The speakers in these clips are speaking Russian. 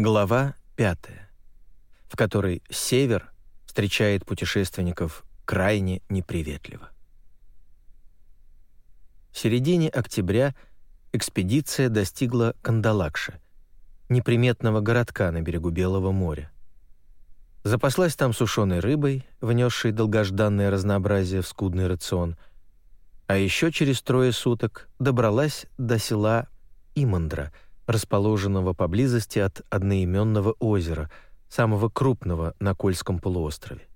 Глава 5, в которой север встречает путешественников крайне неприветливо. В середине октября экспедиция достигла Кандалакши, неприметного городка на берегу Белого моря. Запаслась там сушеной рыбой, внесшей долгожданное разнообразие в скудный рацион, а еще через трое суток добралась до села Имандра — расположенного поблизости от одноименного озера, самого крупного на Кольском полуострове.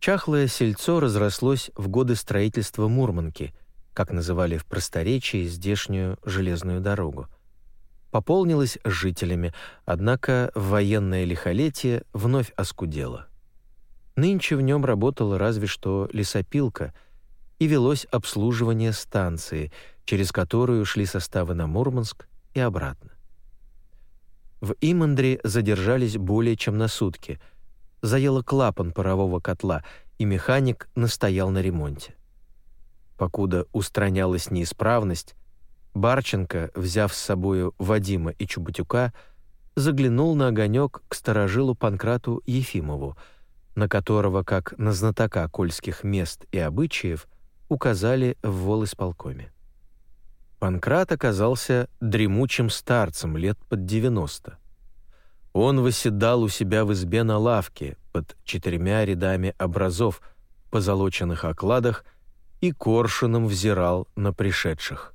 Чахлое сельцо разрослось в годы строительства Мурманки, как называли в просторечии здешнюю железную дорогу. Пополнилось жителями, однако военное лихолетие вновь оскудело. Нынче в нем работала разве что лесопилка, и велось обслуживание станции, через которую шли составы на Мурманск и обратно. В Имандре задержались более чем на сутки. Заело клапан парового котла, и механик настоял на ремонте. Покуда устранялась неисправность, Барченко, взяв с собою Вадима и Чубатюка, заглянул на огонек к сторожилу Панкрату Ефимову, на которого, как на знатока кольских мест и обычаев, указали в волисполкоме. Панкрат оказался дремучим старцем лет под 90. Он восседал у себя в избе на лавке под четырьмя рядами образов позолоченных окладах и коршуном взирал на пришедших.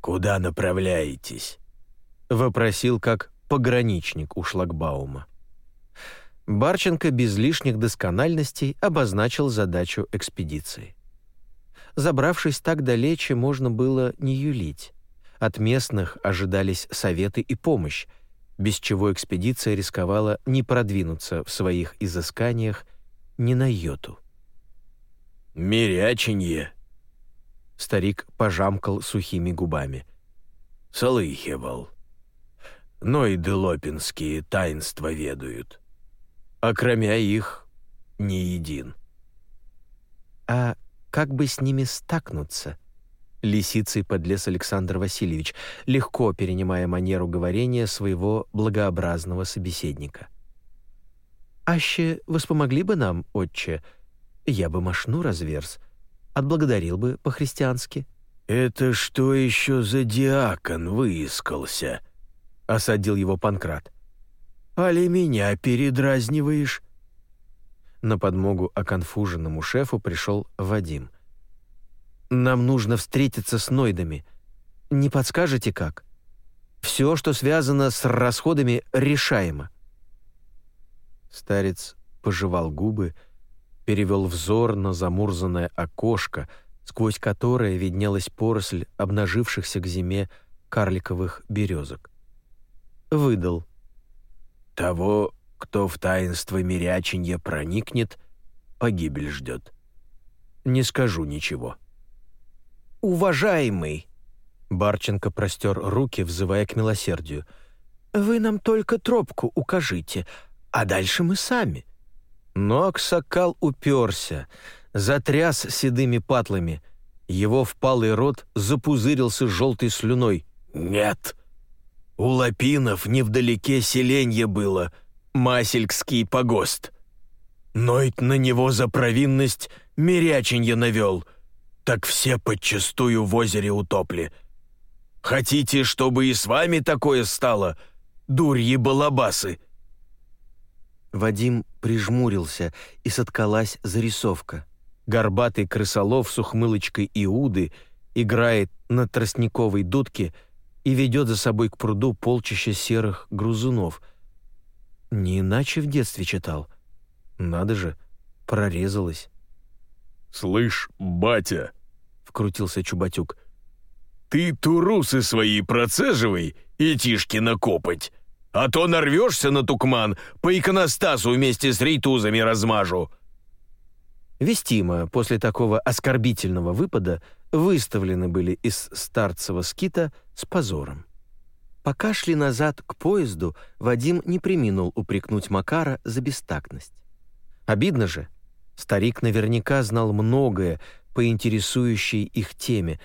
«Куда направляетесь?» — вопросил как пограничник у шлагбаума. Барченко без лишних доскональностей обозначил задачу экспедиции. Забравшись так далече, можно было не юлить. От местных ожидались советы и помощь, без чего экспедиция рисковала не продвинуться в своих изысканиях ни на йоту. «Миряченье!» Старик пожамкал сухими губами. «Слыхивал. Но и делопинские таинства ведают. А кроме их ни един». «А как бы с ними стакнуться? Лисицей подлез Александр Васильевич, легко перенимая манеру говорения своего благообразного собеседника. «Аще воспомогли бы нам, отче, я бы машну разверз, отблагодарил бы по-христиански». «Это что еще за диакон выискался?» — осадил его Панкрат. «Али меня передразниваешь?» На подмогу оконфуженному шефу пришел Вадим. «Нам нужно встретиться с Нойдами. Не подскажете, как? Все, что связано с расходами, решаемо». Старец пожевал губы, перевел взор на замурзанное окошко, сквозь которое виднелась поросль обнажившихся к зиме карликовых березок. Выдал. «Того кто в таинство миряченья проникнет, погибель ждет. Не скажу ничего. «Уважаемый!» Барченко простер руки, взывая к милосердию. «Вы нам только тропку укажите, а дальше мы сами». Но Аксакал уперся, затряс седыми патлами. Его впалый рот запузырился желтой слюной. «Нет! У Лапинов невдалеке селенье было — Маселькский погост. Нойт на него за провинность миряченье навел, так все подчастую в озере утопли. Хотите, чтобы и с вами такое стало, дурьи балабасы?» Вадим прижмурился, и соткалась зарисовка. Горбатый крысолов с ухмылочкой Иуды играет на тростниковой дудке и ведет за собой к пруду полчища серых грузунов — не иначе в детстве читал. Надо же, прорезалось. «Слышь, батя!» — вкрутился Чубатюк. «Ты турусы свои процеживай и тишки накопать, а то нарвешься на тукман, по иконостасу вместе с рейтузами размажу». Вестимо после такого оскорбительного выпада выставлены были из старцева скита с позором. Пока шли назад к поезду, Вадим не приминул упрекнуть Макара за бестактность. Обидно же. Старик наверняка знал многое по интересующей их теме,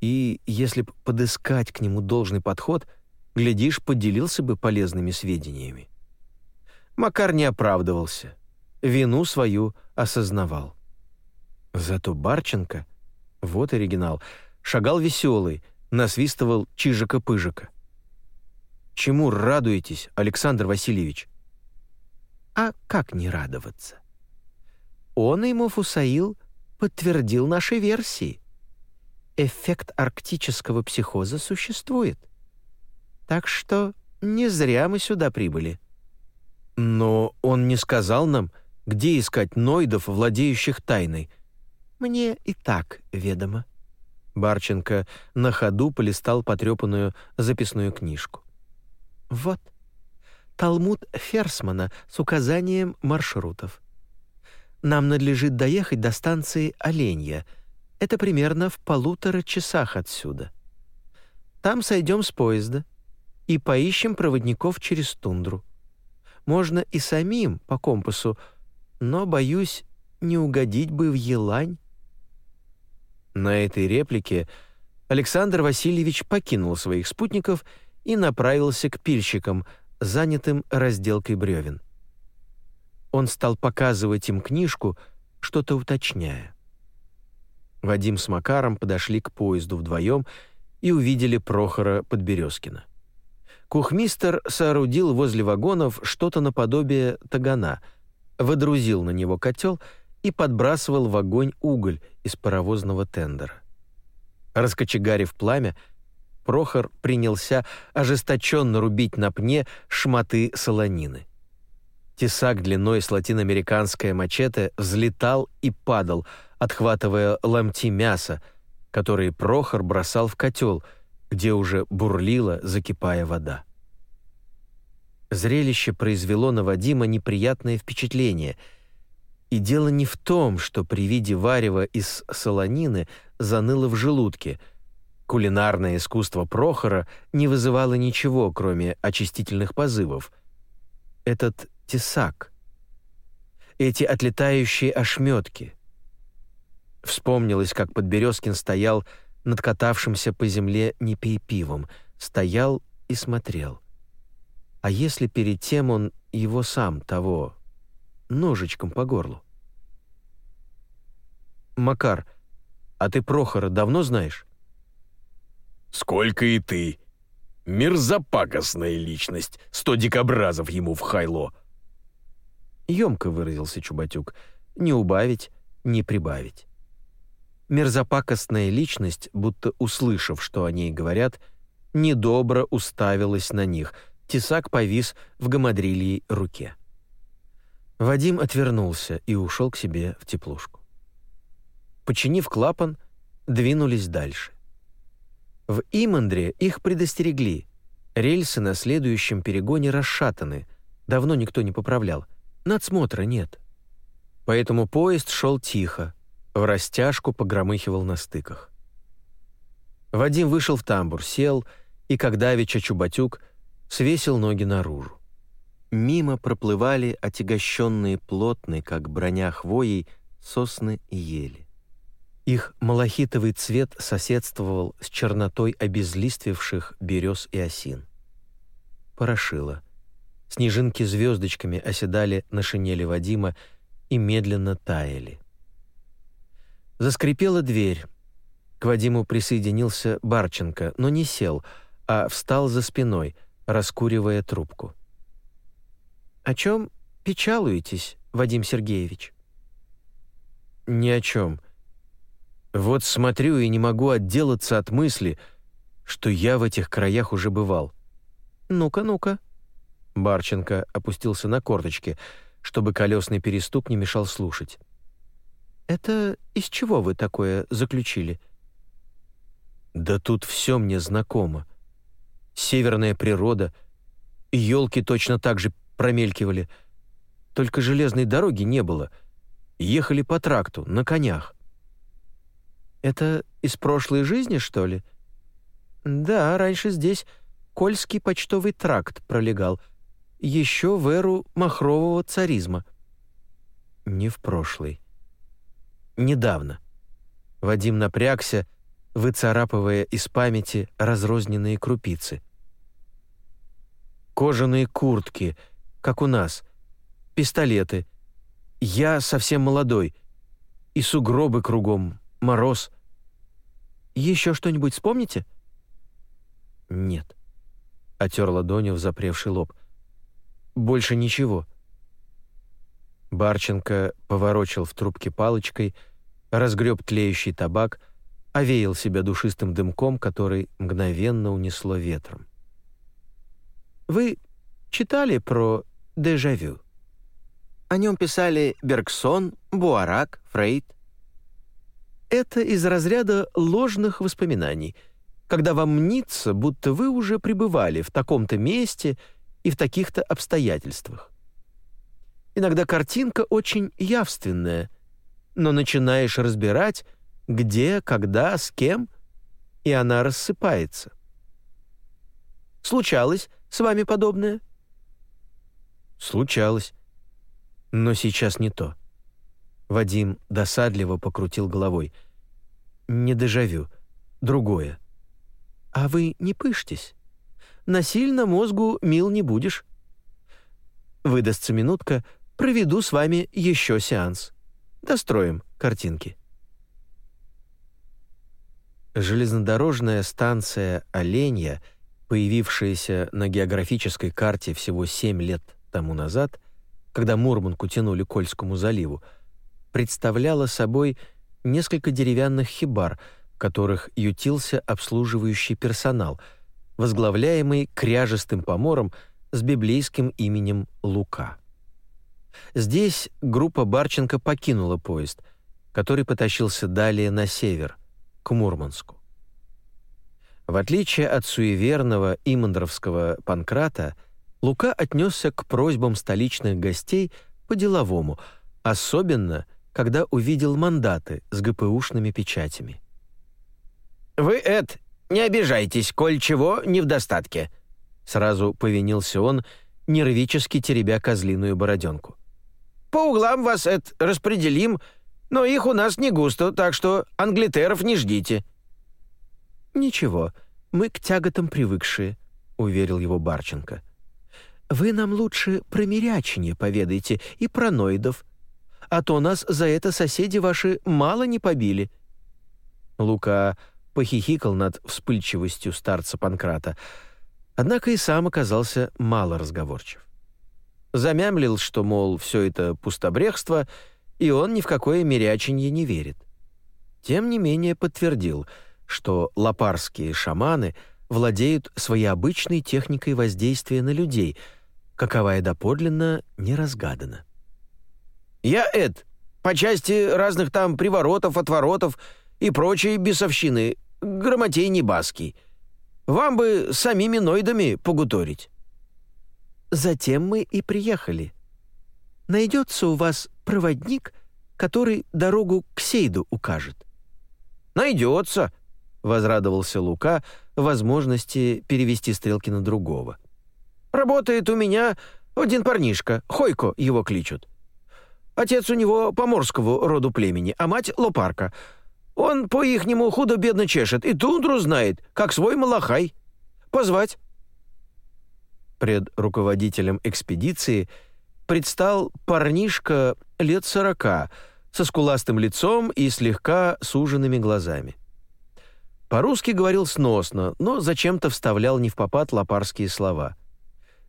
и если б подыскать к нему должный подход, глядишь, поделился бы полезными сведениями. Макар не оправдывался, вину свою осознавал. Зато Барченко, вот оригинал, шагал веселый, насвистывал чижика-пыжика. «Чему радуетесь, Александр Васильевич?» «А как не радоваться?» Он и Муфусаил подтвердил наши версии. Эффект арктического психоза существует. Так что не зря мы сюда прибыли. Но он не сказал нам, где искать нойдов, владеющих тайной. Мне и так ведомо. Барченко на ходу полистал потрепанную записную книжку. Вот. Талмуд Ферсмана с указанием маршрутов. Нам надлежит доехать до станции Оленья. Это примерно в полутора часах отсюда. Там сойдем с поезда и поищем проводников через тундру. Можно и самим по компасу, но, боюсь, не угодить бы в Елань. На этой реплике Александр Васильевич покинул своих спутников и направился к пильщикам, занятым разделкой бревен. Он стал показывать им книжку, что-то уточняя. Вадим с Макаром подошли к поезду вдвоем и увидели Прохора Подберезкина. Кухмистер соорудил возле вагонов что-то наподобие тагана, выдрузил на него котел и подбрасывал в огонь уголь из паровозного тендера. Раскочегарив пламя, Прохор принялся ожесточенно рубить на пне шматы солонины. Тесак длиной с латиноамериканское мачете взлетал и падал, отхватывая ломти мяса, которые Прохор бросал в котел, где уже бурлила, закипая вода. Зрелище произвело на Вадима неприятное впечатление. И дело не в том, что при виде варева из солонины заныло в желудке. Кулинарное искусство Прохора не вызывало ничего, кроме очистительных позывов. Этот тесак. Эти отлетающие ошметки. Вспомнилось, как Подберезкин стоял над катавшимся по земле не пивом, стоял и смотрел. А если перед тем он его сам того ножичком по горлу? «Макар, а ты Прохора давно знаешь?» «Сколько и ты. Мерзопакостная личность. Сто дикобразов ему в хайло», Емко выразился Чубатюк. Не убавить, не прибавить. Мерзопакостная личность, будто услышав, что о ней говорят, недобро уставилась на них. Тесак повис в гамадрильей руке. Вадим отвернулся и ушел к себе в теплушку. Починив клапан, двинулись дальше. В Имандре их предостерегли. Рельсы на следующем перегоне расшатаны, давно никто не поправлял — Надсмотра нет. Поэтому поезд шел тихо, в растяжку погромыхивал на стыках. Вадим вышел в тамбур, сел и, как давеча Чубатюк, свесил ноги наружу. Мимо проплывали отягощенные плотной, как броня хвоей, сосны и ели. Их малахитовый цвет соседствовал с чернотой обезлиствевших берез и осин. Порошило. Снежинки звездочками оседали на шинели Вадима и медленно таяли. Заскрипела дверь. К Вадиму присоединился Барченко, но не сел, а встал за спиной, раскуривая трубку. «О чем печалуетесь, Вадим Сергеевич?» «Ни о чем. Вот смотрю и не могу отделаться от мысли, что я в этих краях уже бывал. Ну-ка, ну-ка», Барченко опустился на корточки, чтобы колесный перестук не мешал слушать. «Это из чего вы такое заключили?» «Да тут все мне знакомо. Северная природа, и елки точно так же промелькивали. Только железной дороги не было. Ехали по тракту, на конях». «Это из прошлой жизни, что ли?» «Да, раньше здесь Кольский почтовый тракт пролегал», еще в эру махрового царизма. Не в прошлый. Недавно. Вадим напрягся, выцарапывая из памяти разрозненные крупицы. кожаные куртки, как у нас, пистолеты. Я совсем молодой. И сугробы кругом, мороз. Еще что-нибудь вспомните?» «Нет», — отер ладонью в запревший лоб. «Больше ничего». Барченко поворочил в трубке палочкой, разгреб тлеющий табак, овеял себя душистым дымком, который мгновенно унесло ветром. «Вы читали про дежавю?» О нем писали Бергсон, Буарак, Фрейд. Это из разряда ложных воспоминаний, когда вам мнится, будто вы уже пребывали в таком-то месте и в таких-то обстоятельствах. Иногда картинка очень явственная, но начинаешь разбирать, где, когда, с кем, и она рассыпается. Случалось с вами подобное? Случалось. Но сейчас не то. Вадим досадливо покрутил головой. Не дежавю, другое. А вы не пышьтесь. Насильно мозгу мил не будешь. Выдастся минутка, проведу с вами еще сеанс. Достроим картинки. Железнодорожная станция Оленья, появившаяся на географической карте всего семь лет тому назад, когда Мурманку тянули к Кольскому заливу, представляла собой несколько деревянных хибар, в которых ютился обслуживающий персонал, возглавляемый кряжестым помором с библейским именем Лука. Здесь группа Барченко покинула поезд, который потащился далее на север, к Мурманску. В отличие от суеверного имандровского Панкрата, Лука отнесся к просьбам столичных гостей по-деловому, особенно когда увидел мандаты с ГПУшными печатями. «Вы, Эд, не обижайтесь, коль чего не в достатке», сразу повинился он, нервически теребя козлиную бороденку. «По углам вас, Эд, распределим, но их у нас не густо, так что англитеров не ждите». «Ничего, мы к тяготам привыкшие», — уверил его Барченко. Вы нам лучше про поведайте и про ноидов, а то нас за это соседи ваши мало не побили». Лука похихикал над вспыльчивостью старца Панкрата, однако и сам оказался мало разговорчив. Замямлил, что, мол, все это пустобрехство, и он ни в какое миряченье не верит. Тем не менее подтвердил, что лапарские шаманы владеют своей обычной техникой воздействия на людей — каковая доподлинно не разгадана. «Я Эд, по части разных там приворотов, отворотов и прочей бесовщины, грамотей небаский. Вам бы самими ноидами погуторить». «Затем мы и приехали. Найдется у вас проводник, который дорогу к Сейду укажет?» «Найдется», — возрадовался Лука возможности перевести стрелки на другого. Работает у меня один парнишка, Хойко его кличут. Отец у него поморского роду племени, а мать — лопарка. Он по-ихнему худо-бедно чешет и тундру знает, как свой малахай. Позвать?» Пред руководителем экспедиции предстал парнишка лет сорока, со скуластым лицом и слегка суженными глазами. По-русски говорил сносно, но зачем-то вставлял не в попад лопарские слова —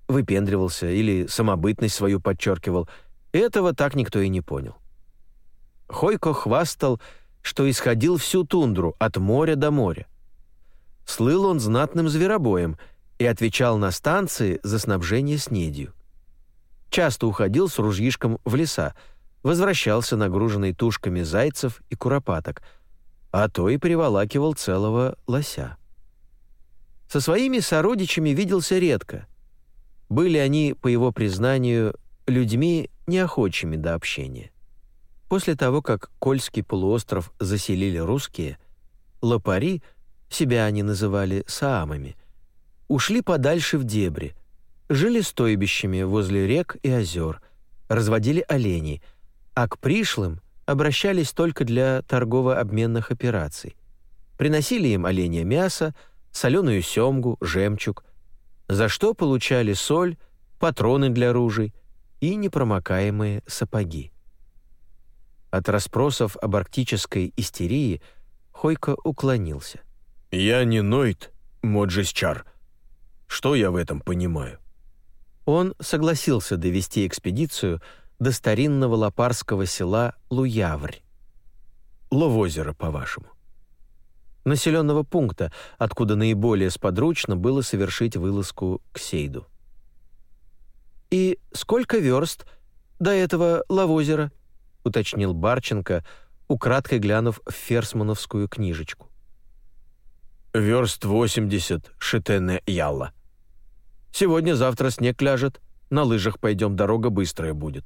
выпендривался или самобытность свою подчеркивал, этого так никто и не понял. Хойко хвастал, что исходил всю тундру, от моря до моря. Слыл он знатным зверобоем и отвечал на станции за снабжение снедью. Часто уходил с ружьишком в леса, возвращался нагруженный тушками зайцев и куропаток, а то и приволакивал целого лося. Со своими сородичами виделся редко — были они, по его признанию, людьми неохочими до общения. После того, как Кольский полуостров заселили русские, лопари, себя они называли саамами, ушли подальше в дебри, жили стойбищами возле рек и озер, разводили оленей, а к пришлым обращались только для торгово-обменных операций. Приносили им оленя мясо, соленую семгу, жемчуг, за что получали соль, патроны для ружей и непромокаемые сапоги. От расспросов об арктической истерии Хойко уклонился. «Я не Нойт, Моджисчар. Что я в этом понимаю?» Он согласился довести экспедицию до старинного лопарского села Луяврь. Ловозеро, по-вашему. Населенного пункта, откуда наиболее сподручно было совершить вылазку к Сейду. «И сколько верст до этого Лавозера?» — уточнил Барченко, украдкой глянув в ферсмановскую книжечку. «Верст восемьдесят, шитене ялла. Сегодня-завтра снег ляжет, на лыжах пойдем, дорога быстрая будет».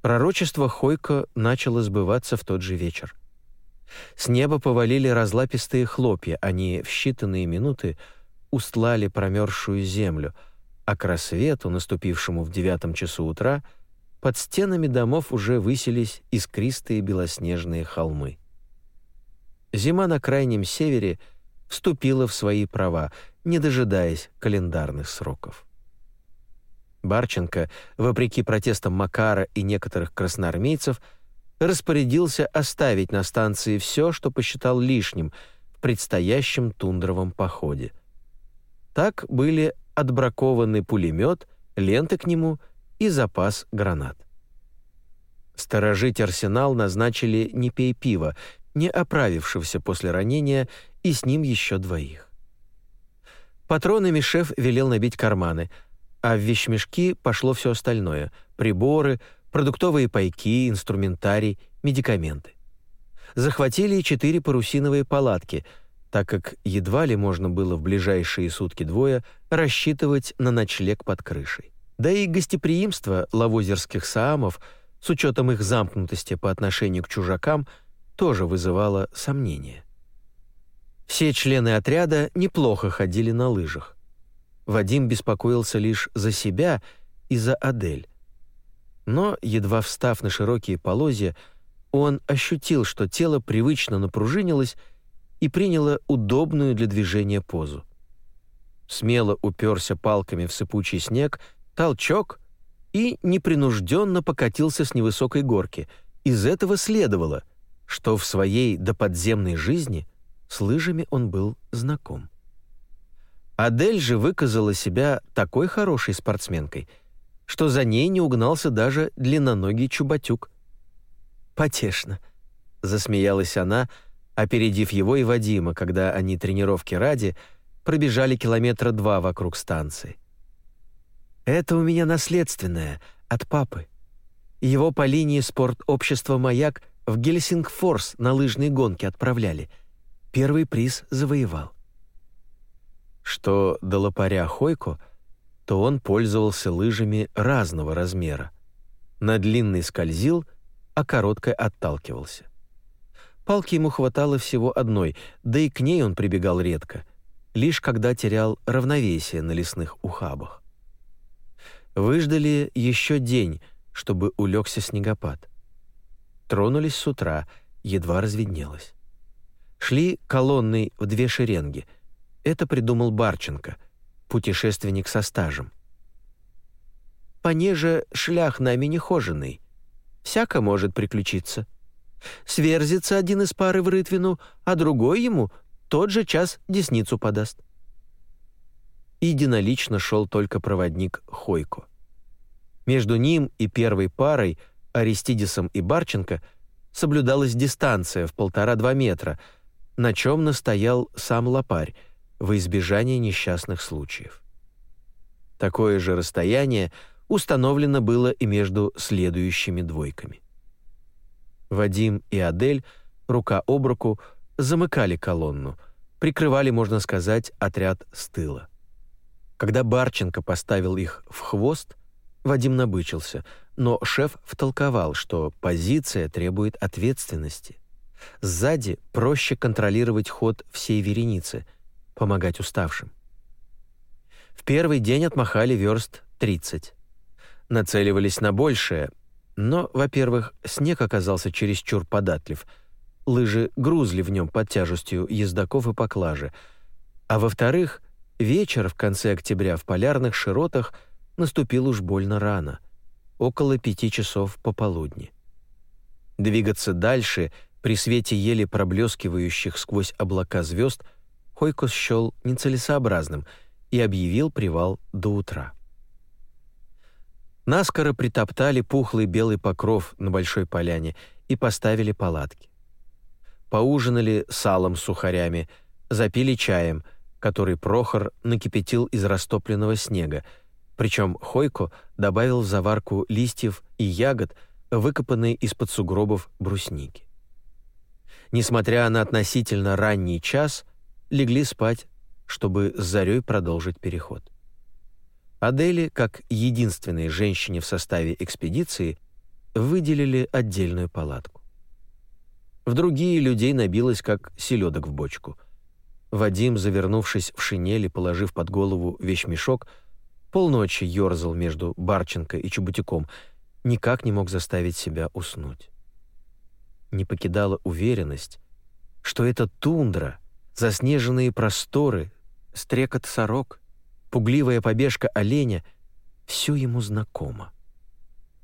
Пророчество Хойко начало сбываться в тот же вечер. С неба повалили разлапистые хлопья, они в считанные минуты устлали промерзшую землю — а к рассвету, наступившему в девятом часу утра, под стенами домов уже высились искристые белоснежные холмы. Зима на крайнем севере вступила в свои права, не дожидаясь календарных сроков. Барченко, вопреки протестам Макара и некоторых красноармейцев, распорядился оставить на станции все, что посчитал лишним в предстоящем тундровом походе. Так были отбракованный пулемет, ленты к нему и запас гранат. Сторожить арсенал назначили не пей пива, не оправившегося после ранения, и с ним еще двоих. Патронами шеф велел набить карманы, а в вещмешки пошло все остальное — приборы, продуктовые пайки, инструментарий, медикаменты. Захватили четыре парусиновые палатки — так как едва ли можно было в ближайшие сутки-двое рассчитывать на ночлег под крышей. Да и гостеприимство лавозерских саамов, с учетом их замкнутости по отношению к чужакам, тоже вызывало сомнения. Все члены отряда неплохо ходили на лыжах. Вадим беспокоился лишь за себя и за Адель. Но, едва встав на широкие полозья, он ощутил, что тело привычно напружинилось и приняло удобную для движения позу. Смело уперся палками в сыпучий снег, толчок и непринужденно покатился с невысокой горки. Из этого следовало, что в своей доподземной жизни с лыжами он был знаком. Адель же выказала себя такой хорошей спортсменкой, что за ней не угнался даже длинноногий чубатюк. «Потешно», — засмеялась она, — опередив его и Вадима, когда они тренировки ради пробежали километра два вокруг станции. «Это у меня наследственное, от папы. Его по линии спорт-общества «Маяк» в Гельсингфорс на лыжные гонки отправляли. Первый приз завоевал». Что до лопаря Хойко, то он пользовался лыжами разного размера. На длинный скользил, а короткой отталкивался. Палки ему хватало всего одной, да и к ней он прибегал редко, лишь когда терял равновесие на лесных ухабах. Выждали еще день, чтобы улегся снегопад. Тронулись с утра, едва разведнелось. Шли колонной в две шеренги. Это придумал Барченко, путешественник со стажем. «Понеже шлях нами нехоженный. Всяко может приключиться», Сверзится один из пары в рытвину, а другой ему тот же час десницу подаст. Единолично шел только проводник Хойко. Между ним и первой парой, Аристидисом и Барченко, соблюдалась дистанция в полтора-два метра, на чем настоял сам лопарь во избежание несчастных случаев. Такое же расстояние установлено было и между следующими двойками. Вадим и Адель рука об руку замыкали колонну, прикрывали, можно сказать, отряд с тыла. Когда Барченко поставил их в хвост, Вадим набычился, но шеф втолковал, что позиция требует ответственности. Сзади проще контролировать ход всей вереницы, помогать уставшим. В первый день отмахали верст 30. Нацеливались на большее, но, во-первых, снег оказался чересчур податлив, лыжи грузли в нем под тяжестью ездаков и поклажи, а во-вторых, вечер в конце октября в полярных широтах наступил уж больно рано, около пяти часов пополудни. Двигаться дальше при свете еле проблескивающих сквозь облака звезд Хойко счел нецелесообразным и объявил привал до утра. Наскоро притоптали пухлый белый покров на большой поляне и поставили палатки. Поужинали салом с сухарями, запили чаем, который Прохор накипятил из растопленного снега, причем Хойко добавил в заварку листьев и ягод, выкопанные из-под сугробов брусники. Несмотря на относительно ранний час, легли спать, чтобы с зарей продолжить переход. Адели, как единственной женщине в составе экспедиции, выделили отдельную палатку. В другие людей набилось, как селедок в бочку. Вадим, завернувшись в шинели, положив под голову вещмешок, полночи ерзал между Барченко и Чубутиком, никак не мог заставить себя уснуть. Не покидала уверенность, что это тундра, заснеженные просторы, стрекот сорок — пугливая побежка оленя — все ему знакомо.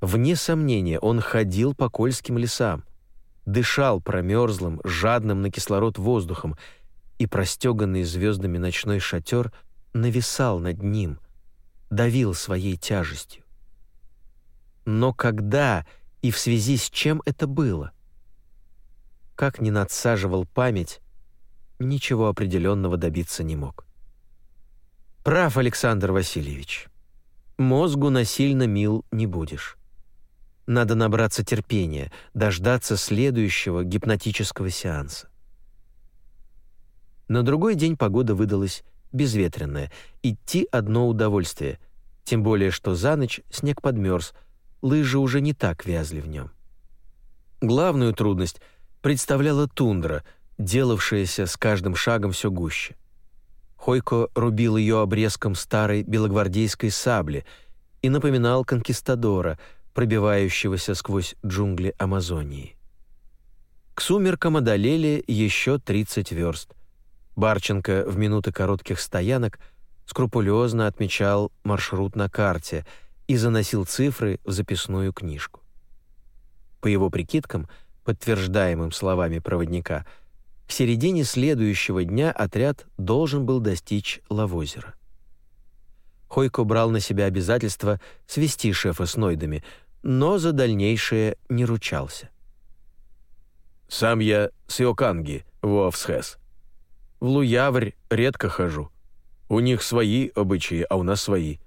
Вне сомнения, он ходил по кольским лесам, дышал промерзлым, жадным на кислород воздухом, и простеганный звездами ночной шатер нависал над ним, давил своей тяжестью. Но когда и в связи с чем это было? Как ни надсаживал память, ничего определенного добиться не мог. Прав, Александр Васильевич. Мозгу насильно мил не будешь. Надо набраться терпения, дождаться следующего гипнотического сеанса. На другой день погода выдалась безветренная. Идти одно удовольствие, тем более что за ночь снег подмерз, лыжи уже не так вязли в нем. Главную трудность представляла тундра, делавшаяся с каждым шагом все гуще. Хойко рубил ее обрезком старой белогвардейской сабли и напоминал конкистадора, пробивающегося сквозь джунгли Амазонии. К сумеркам одолели еще 30 верст. Барченко в минуты коротких стоянок скрупулезно отмечал маршрут на карте и заносил цифры в записную книжку. По его прикидкам, подтверждаемым словами проводника – к середине следующего дня отряд должен был достичь Лавозера. Хойко брал на себя обязательство свести шефа с Нойдами, но за дальнейшее не ручался. «Сам я с Иоканги, в Уавсхэс. В Луяврь редко хожу. У них свои обычаи, а у нас свои».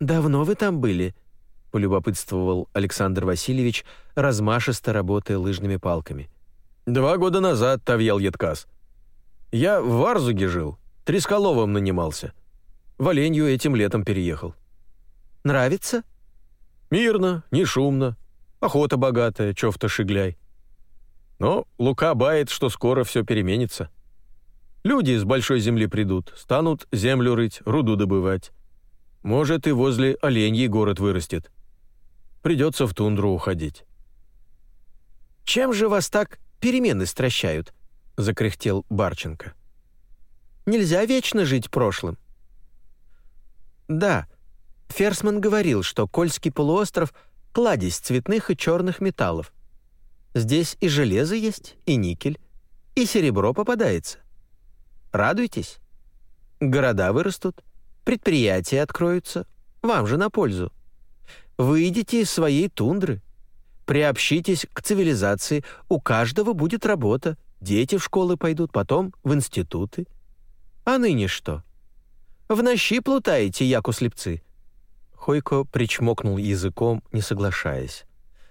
«Давно вы там были?» — полюбопытствовал Александр Васильевич, размашисто работая лыжными палками. Два года назад Тавьял Едкас. Я в Варзуге жил, Тресколовым нанимался. В Оленью этим летом переехал. Нравится? Мирно, не шумно. Охота богатая, чёв-то шигляй. Но Лука бает, что скоро все переменится. Люди из большой земли придут, станут землю рыть, руду добывать. Может, и возле Оленьей город вырастет. Придется в тундру уходить. Чем же вас так перемены стращают», — закряхтел Барченко. «Нельзя вечно жить прошлым». «Да, Ферсман говорил, что Кольский полуостров — кладезь цветных и черных металлов. Здесь и железо есть, и никель, и серебро попадается. Радуйтесь. Города вырастут, предприятия откроются, вам же на пользу. Выйдите из своей тундры, Приобщитесь к цивилизации, у каждого будет работа, дети в школы пойдут, потом в институты. А ныне что? В нощи плутаете, яку слепцы». Хойко причмокнул языком, не соглашаясь.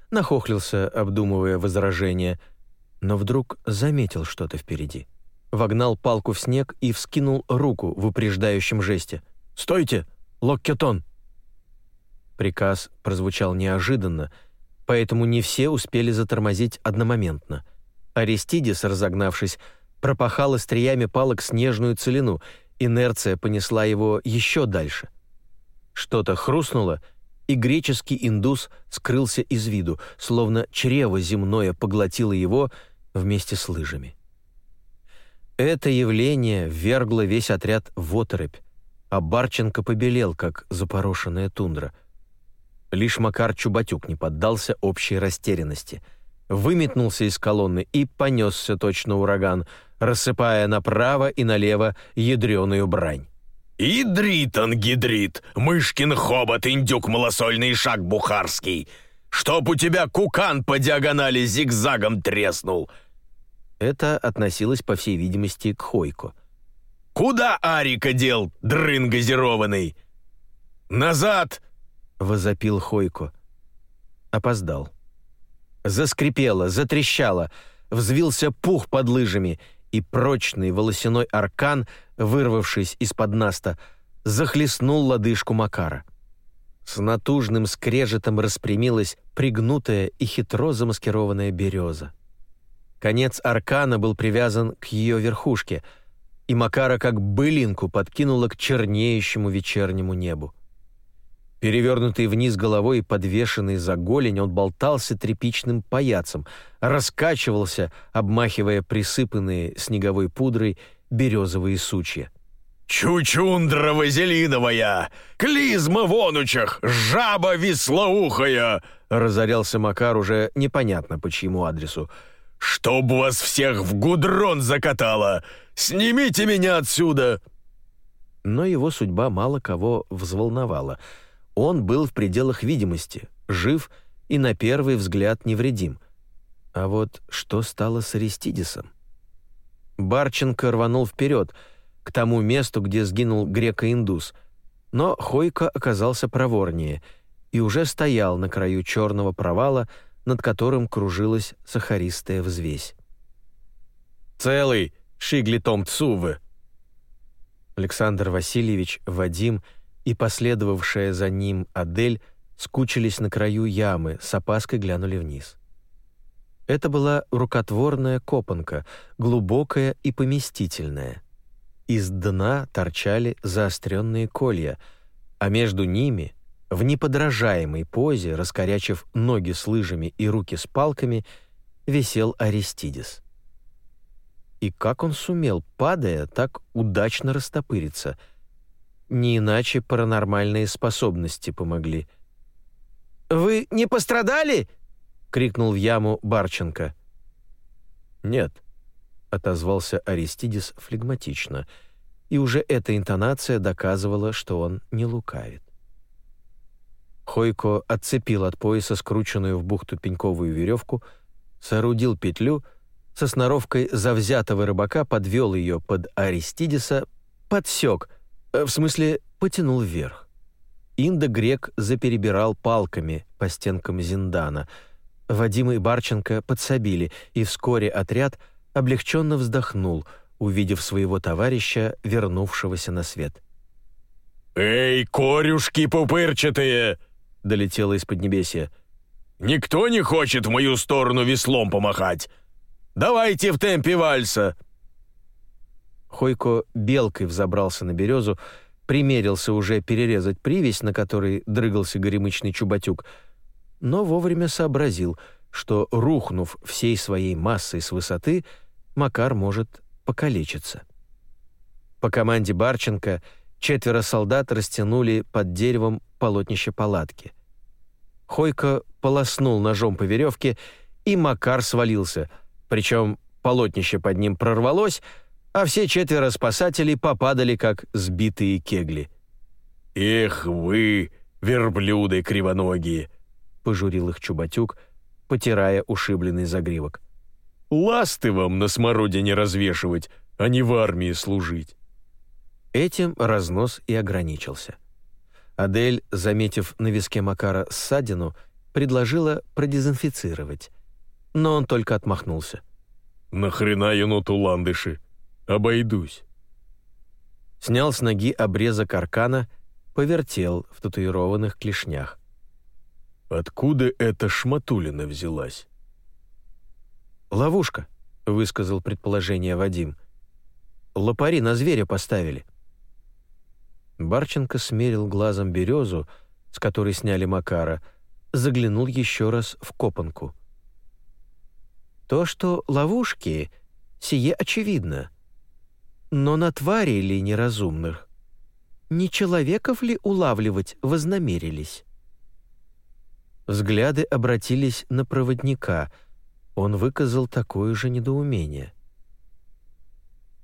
Нахохлился, обдумывая возражение, но вдруг заметил что-то впереди. Вогнал палку в снег и вскинул руку в упреждающем жесте. «Стойте! Локкетон!» Приказ прозвучал неожиданно — поэтому не все успели затормозить одномоментно. Аристидис, разогнавшись, пропахал остриями палок снежную целину, инерция понесла его еще дальше. Что-то хрустнуло, и греческий индус скрылся из виду, словно чрево земное поглотило его вместе с лыжами. Это явление ввергло весь отряд в оторопь, а Барченко побелел, как запорошенная тундра. Лишь Макар Чубатюк не поддался общей растерянности. Выметнулся из колонны и понесся точно ураган, рассыпая направо и налево ядреную брань. «Идрит, ангидрит, мышкин хобот, индюк малосольный шаг бухарский! Чтоб у тебя кукан по диагонали зигзагом треснул!» Это относилось, по всей видимости, к Хойко. «Куда Арика дел, дрын газированный?» «Назад!» — возопил Хойко. Опоздал. Заскрипело, затрещало, взвился пух под лыжами, и прочный волосяной аркан, вырвавшись из-под наста, захлестнул лодыжку Макара. С натужным скрежетом распрямилась пригнутая и хитро замаскированная береза. Конец аркана был привязан к ее верхушке, и Макара как былинку подкинула к чернеющему вечернему небу. Перевернутый вниз головой и подвешенный за голень, он болтался тряпичным паяцем, раскачивался, обмахивая присыпанные снеговой пудрой березовые сучья. «Чучундра вазелиновая! Клизма вонучих! Жаба веслоухая!» разорялся Макар уже непонятно по чьему адресу. «Чтоб вас всех в гудрон закатало! Снимите меня отсюда!» Но его судьба мало кого взволновала. Он был в пределах видимости, жив и на первый взгляд невредим. А вот что стало с Аристидисом? Барченко рванул вперед, к тому месту, где сгинул греко-индус, но Хойко оказался проворнее и уже стоял на краю черного провала, над которым кружилась сахаристая взвесь. «Целый, Шиглитом Цувы!» Александр Васильевич, Вадим и последовавшая за ним Адель скучились на краю ямы, с опаской глянули вниз. Это была рукотворная копанка, глубокая и поместительная. Из дна торчали заостренные колья, а между ними в неподражаемой позе, раскорячив ноги с лыжами и руки с палками, висел Аристидис. И как он сумел, падая, так удачно растопыриться? Не иначе паранормальные способности помогли. «Вы не пострадали?» — крикнул в яму Барченко. «Нет», — отозвался Аристидис флегматично, и уже эта интонация доказывала, что он не лукавит. Хойко отцепил от пояса скрученную в бухту пеньковую веревку, соорудил петлю, со сноровкой завзятого рыбака подвел ее под Аристидиса, подсек, в смысле потянул вверх. Инда-грек заперебирал палками по стенкам Зиндана. Вадим и Барченко подсобили, и вскоре отряд облегченно вздохнул, увидев своего товарища, вернувшегося на свет. «Эй, корюшки пупырчатые!» долетело из Поднебесья. «Никто не хочет в мою сторону веслом помахать! Давайте в темпе вальса!» Хойко белкой взобрался на березу, примерился уже перерезать привязь, на которой дрыгался горемычный чубатюк, но вовремя сообразил, что, рухнув всей своей массой с высоты, Макар может покалечиться. По команде Барченко четверо солдат растянули под деревом полотнище палатки. Хойко полоснул ножом по веревке, и Макар свалился, причем полотнище под ним прорвалось, а все четверо спасателей попадали, как сбитые кегли. «Эх вы, верблюды кривоногие!» — пожурил их Чубатюк, потирая ушибленный загривок. «Ласты вам на смородине развешивать, а не в армии служить!» Этим разнос и ограничился. — Адель, заметив на виске Макара ссадину, предложила продезинфицировать. Но он только отмахнулся. «Нахрена еноту ландыши? Обойдусь». Снял с ноги обрезок аркана, повертел в татуированных клешнях. «Откуда эта шматулина взялась?» «Ловушка», — высказал предположение Вадим. «Лопари на зверя поставили». Барченко смерил глазом березу, с которой сняли Макара, заглянул еще раз в копанку. «То, что ловушки, сие очевидно. Но на твари ли неразумных? Не человеков ли улавливать вознамерились? Взгляды обратились на проводника. Он выказал такое же недоумение.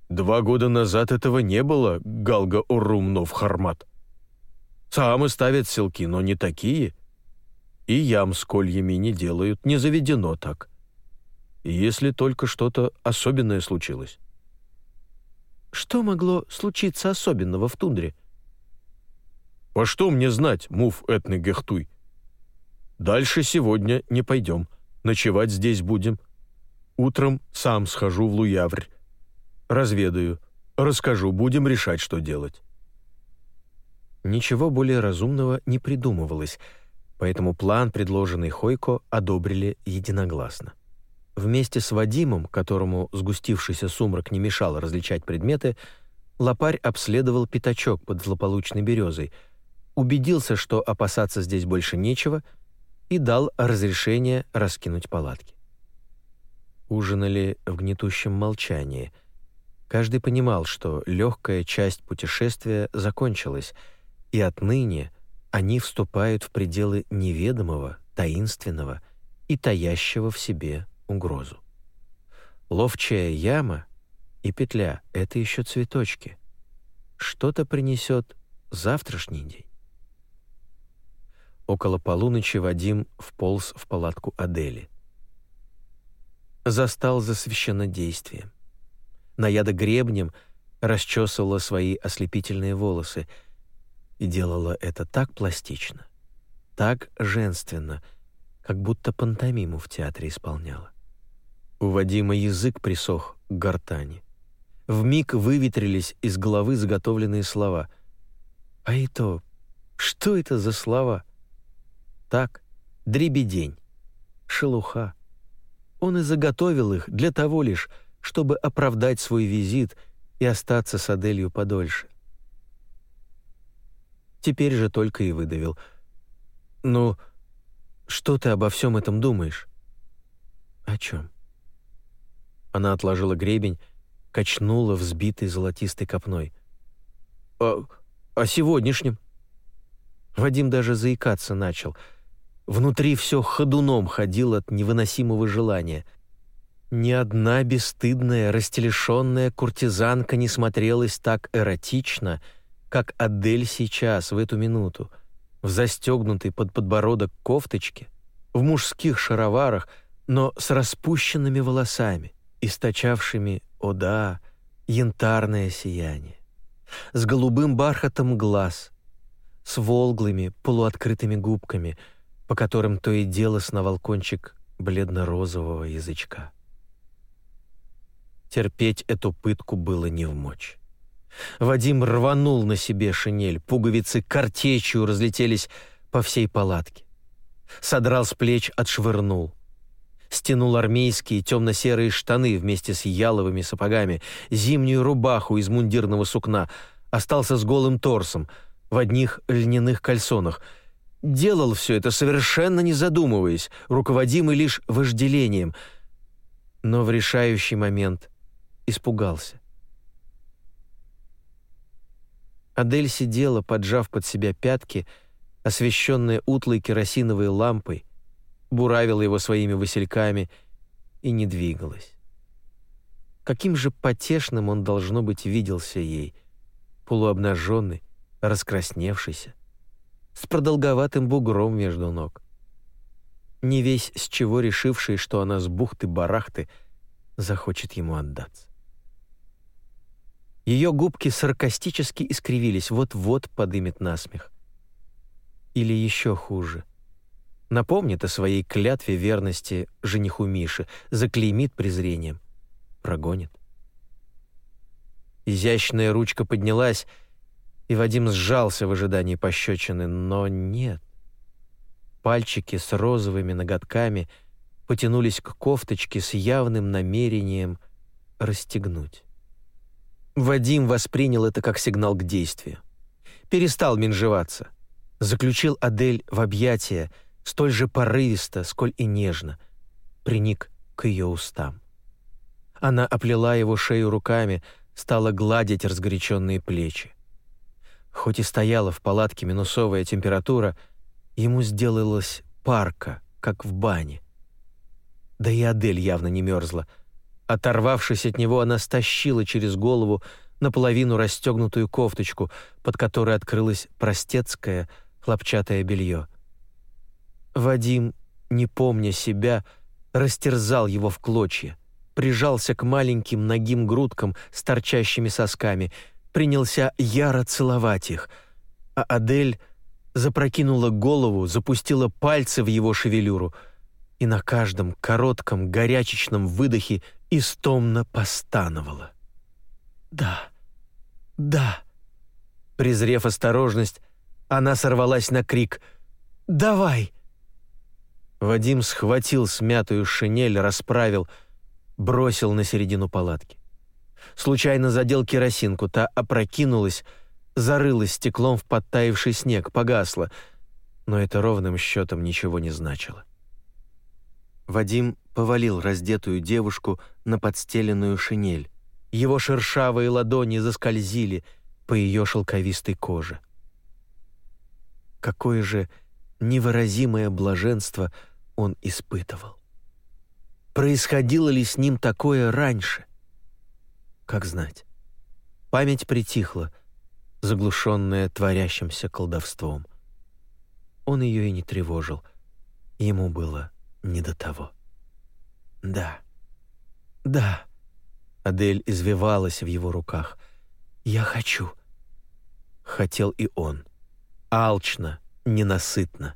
«Два года назад этого не было, Галга Урумнов Хармат. Самы ставят селки, но не такие. И ям с кольями не делают, не заведено так. Если только что-то особенное случилось». Что могло случиться особенного в тундре? «По что мне знать, мув этный гехтуй? Дальше сегодня не пойдем, ночевать здесь будем. Утром сам схожу в Луяврь. Разведаю, расскажу, будем решать, что делать». Ничего более разумного не придумывалось, поэтому план, предложенный Хойко, одобрили единогласно. Вместе с Вадимом, которому сгустившийся сумрак не мешал различать предметы, лопарь обследовал пятачок под злополучной березой, убедился, что опасаться здесь больше нечего, и дал разрешение раскинуть палатки. Ужинали в гнетущем молчании. Каждый понимал, что легкая часть путешествия закончилась, и отныне они вступают в пределы неведомого, таинственного и таящего в себе угрозу. Ловчая яма и петля — это еще цветочки. Что-то принесет завтрашний день. Около полуночи Вадим вполз в палатку Адели. Застал за священнодействием. Наяда гребнем расчесывала свои ослепительные волосы и делала это так пластично, так женственно, как будто пантомиму в театре исполняла. У Вадима язык присох к гортани. Вмиг выветрились из головы заготовленные слова. А и то, что это за слова? Так, дребедень, шелуха. Он и заготовил их для того лишь, чтобы оправдать свой визит и остаться с Аделью подольше. Теперь же только и выдавил. «Ну, что ты обо всем этом думаешь?» «О чем?» Она отложила гребень, качнула взбитой золотистой копной. «О, «А, о сегодняшнем?» Вадим даже заикаться начал. Внутри все ходуном ходил от невыносимого желания. Ни одна бесстыдная, растелешенная куртизанка не смотрелась так эротично, как Адель сейчас, в эту минуту, в застегнутой под подбородок кофточке, в мужских шароварах, но с распущенными волосами источавшими, о да, янтарное сияние, с голубым бархатом глаз, с волглыми полуоткрытыми губками, по которым то и дело сновал кончик бледно-розового язычка. Терпеть эту пытку было не в мочь. Вадим рванул на себе шинель, пуговицы картечью разлетелись по всей палатке. Содрал с плеч, отшвырнул стянул армейские темно-серые штаны вместе с яловыми сапогами, зимнюю рубаху из мундирного сукна, остался с голым торсом, в одних льняных кальсонах. Делал все это совершенно не задумываясь, руководимый лишь вожделением. Но в решающий момент испугался. Адель сидела, поджав под себя пятки, освещенная утлой керосиновой лампой, буравила его своими васильками и не двигалась. Каким же потешным он, должно быть, виделся ей, полуобнаженный, раскрасневшийся, с продолговатым бугром между ног. Не весь с чего решивший, что она с бухты-барахты захочет ему отдаться. Ее губки саркастически искривились, вот-вот подымет насмех. Или еще хуже — Напомнит о своей клятве верности жениху Мише, заклеймит презрением, прогонит. Изящная ручка поднялась, и Вадим сжался в ожидании пощечины, но нет. Пальчики с розовыми ноготками потянулись к кофточке с явным намерением расстегнуть. Вадим воспринял это как сигнал к действию. Перестал менжеваться. Заключил Адель в объятия, столь же порывисто, сколь и нежно, приник к ее устам. Она оплела его шею руками, стала гладить разгоряченные плечи. Хоть и стояла в палатке минусовая температура, ему сделалось парка, как в бане. Да и Адель явно не мерзла. Оторвавшись от него, она стащила через голову наполовину расстегнутую кофточку, под которой открылось простецкое хлопчатое белье. Вадим, не помня себя, растерзал его в клочья, прижался к маленьким ногим грудкам с торчащими сосками, принялся яро целовать их, а Адель запрокинула голову, запустила пальцы в его шевелюру и на каждом коротком горячечном выдохе истомно постановала. «Да, да». Презрев осторожность, она сорвалась на крик «Давай!» Вадим схватил смятую шинель, расправил, бросил на середину палатки. Случайно задел керосинку, та опрокинулась, зарылась стеклом в подтаивший снег, погасла, но это ровным счетом ничего не значило. Вадим повалил раздетую девушку на подстеленную шинель. Его шершавые ладони заскользили по ее шелковистой коже. Какое же невыразимое блаженство — он испытывал. Происходило ли с ним такое раньше? Как знать. Память притихла, заглушенная творящимся колдовством. Он ее и не тревожил. Ему было не до того. «Да, да», — Адель извивалась в его руках. «Я хочу». Хотел и он. Алчно, ненасытно.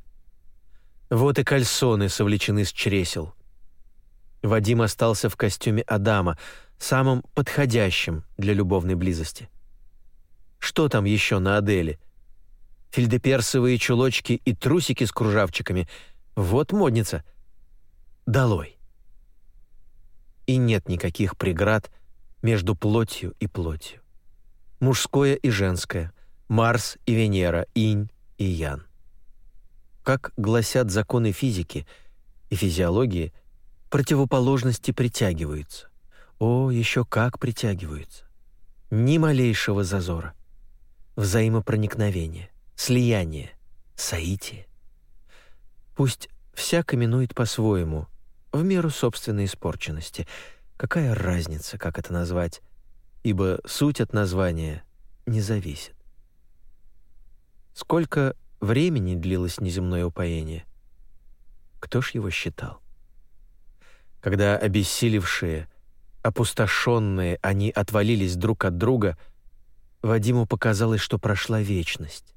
Вот и кальсоны совлечены с чресел. Вадим остался в костюме Адама, самым подходящим для любовной близости. Что там еще на Аделе? Фельдеперсовые чулочки и трусики с кружавчиками. Вот модница. Долой. И нет никаких преград между плотью и плотью. Мужское и женское, Марс и Венера, Инь и Ян. Как гласят законы физики и физиологии, противоположности притягиваются. О, еще как притягиваются. Ни малейшего зазора. Взаимопроникновение, слияние, соитие. Пусть всяк именует по-своему, в меру собственной испорченности. Какая разница, как это назвать, ибо суть от названия не зависит. Сколько Времени длилось неземное упоение. Кто ж его считал? Когда обессилевшие, опустошенные, они отвалились друг от друга, Вадиму показалось, что прошла вечность.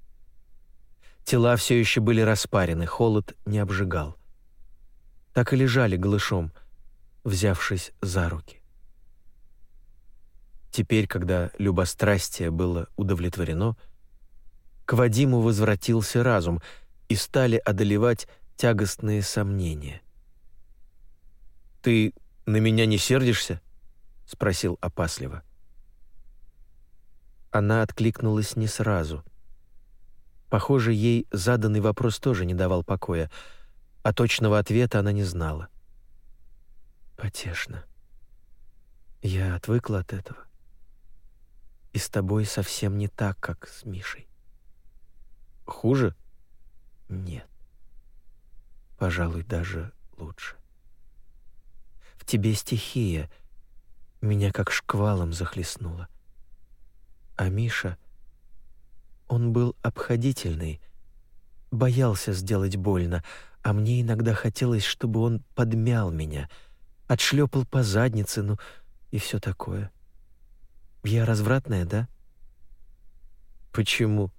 Тела все еще были распарены, холод не обжигал. Так и лежали голышом, взявшись за руки. Теперь, когда любострастие было удовлетворено, — к Вадиму возвратился разум, и стали одолевать тягостные сомнения. «Ты на меня не сердишься?» — спросил опасливо. Она откликнулась не сразу. Похоже, ей заданный вопрос тоже не давал покоя, а точного ответа она не знала. «Потешно. Я отвыкла от этого. И с тобой совсем не так, как с Мишей. Хуже? Нет. Пожалуй, даже лучше. В тебе стихия. Меня как шквалом захлестнула. А Миша... Он был обходительный, боялся сделать больно, а мне иногда хотелось, чтобы он подмял меня, отшлепал по заднице, ну и все такое. Я развратная, да? Почему?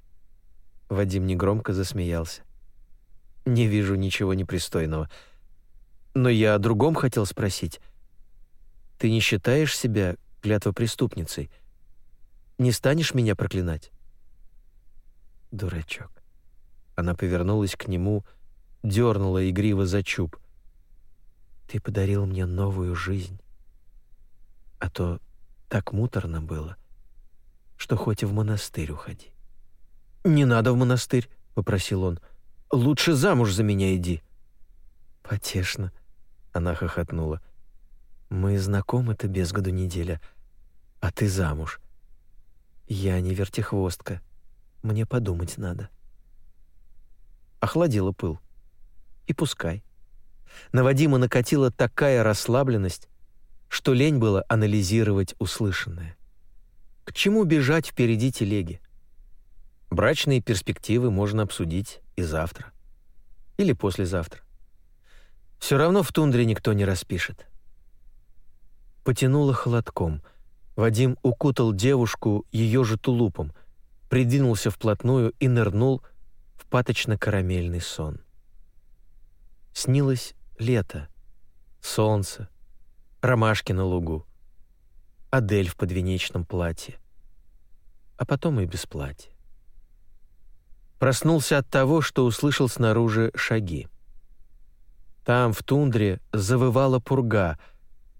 Вадим негромко засмеялся. «Не вижу ничего непристойного. Но я о другом хотел спросить. Ты не считаешь себя клятвопреступницей? Не станешь меня проклинать?» «Дурачок». Она повернулась к нему, дернула игриво за чуб. «Ты подарил мне новую жизнь. А то так муторно было, что хоть и в монастырь уходи». «Не надо в монастырь», — попросил он. «Лучше замуж за меня иди». «Потешно», — она хохотнула. «Мы знакомы-то без году неделя. А ты замуж. Я не вертихвостка. Мне подумать надо. Охладила пыл. И пускай. На Вадима накатила такая расслабленность, что лень было анализировать услышанное. К чему бежать впереди телеги? Брачные перспективы можно обсудить и завтра. Или послезавтра. Все равно в тундре никто не распишет. Потянуло холодком. Вадим укутал девушку ее же тулупом, придвинулся вплотную и нырнул в паточно-карамельный сон. Снилось лето, солнце, ромашки на лугу, Адель в подвенечном платье, а потом и без платья. Проснулся от того, что услышал снаружи шаги. Там, в тундре, завывала пурга,